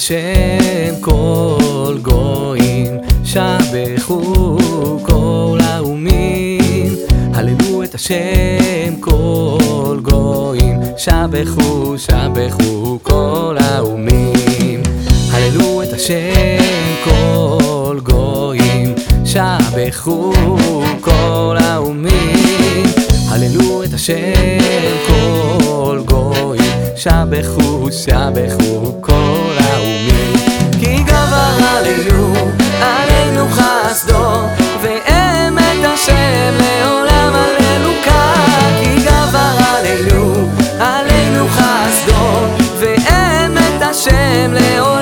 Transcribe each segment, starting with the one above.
השם כל גויים, שבחו כל האומים. הללו את השם כל גויים, שבחו, שבחו כל האומים. הללו את השם כל גויים, שבחו כל האומים. הללו את השם כל שבחו, שבחו כל האומים. כי גבר עלינו, עלינו חסדו, ואמת השם לעולם הללוקה. כי גבר עלינו, עלינו חסדו, ואמת השם לעולם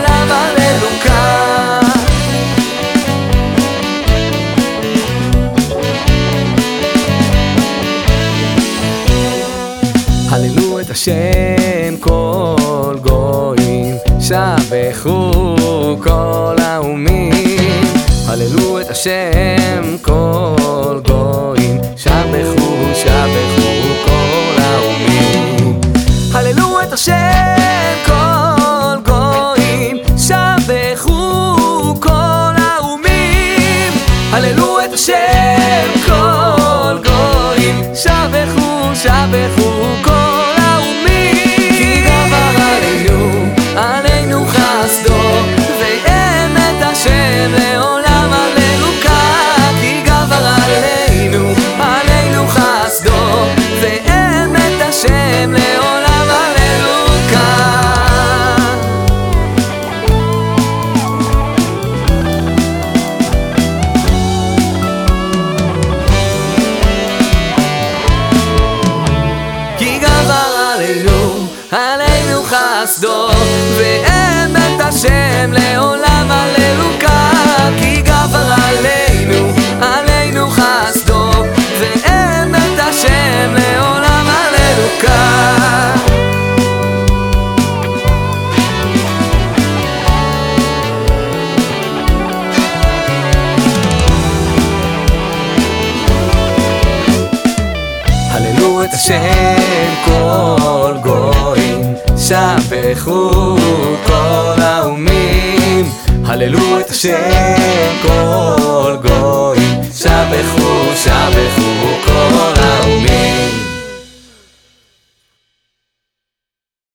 את השם כל גויים, שבחו כל האומים. הללו את השם כל גויים, שבחו, שבחו כל האומים. הללו את השם עלינו, חסדו, ואמת השם לעולם הללוקה. כי גבר עלינו, עלינו חסדו, ואמת השם לעולם הללוקה. הללו את השם כל גויים, שבחו כל האומים. הללו את השם כל גויים, שבחו, שבחו